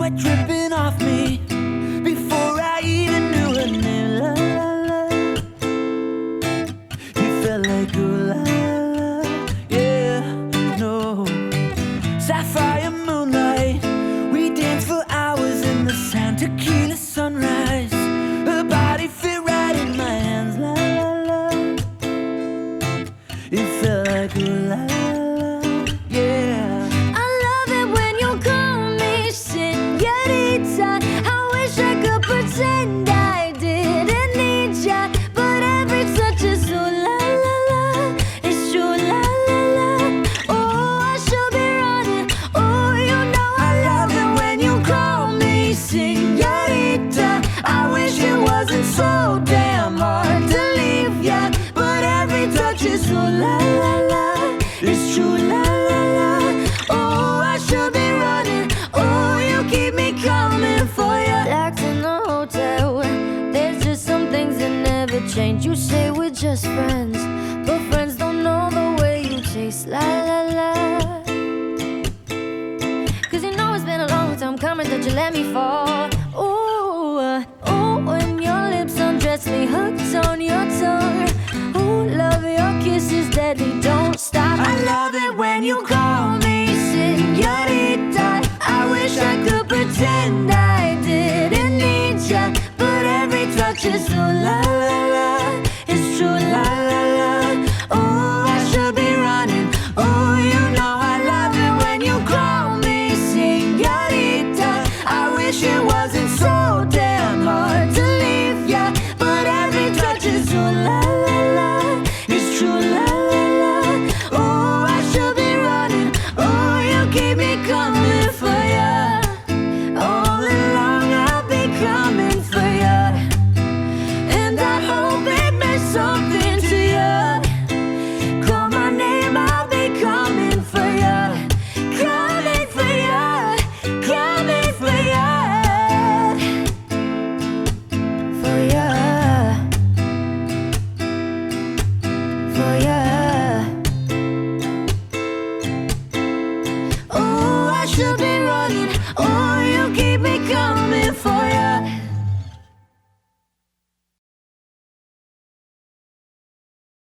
sweat dripping off me before I even knew her name. La la la. You felt like ooh la la. Yeah, no. Sapphire moonlight. We danced for hours in the sand. Tequila sunrise. Her body fit right in my hands. La la la. It felt like ooh la la. Change. You say we're just friends, but friends don't know the way you taste. La la la. Cause you know it's been a long time coming that you let me fall. Don't stop. I love it when you call me señorita. I wish I could pretend I didn't need ya, but every touch is so la something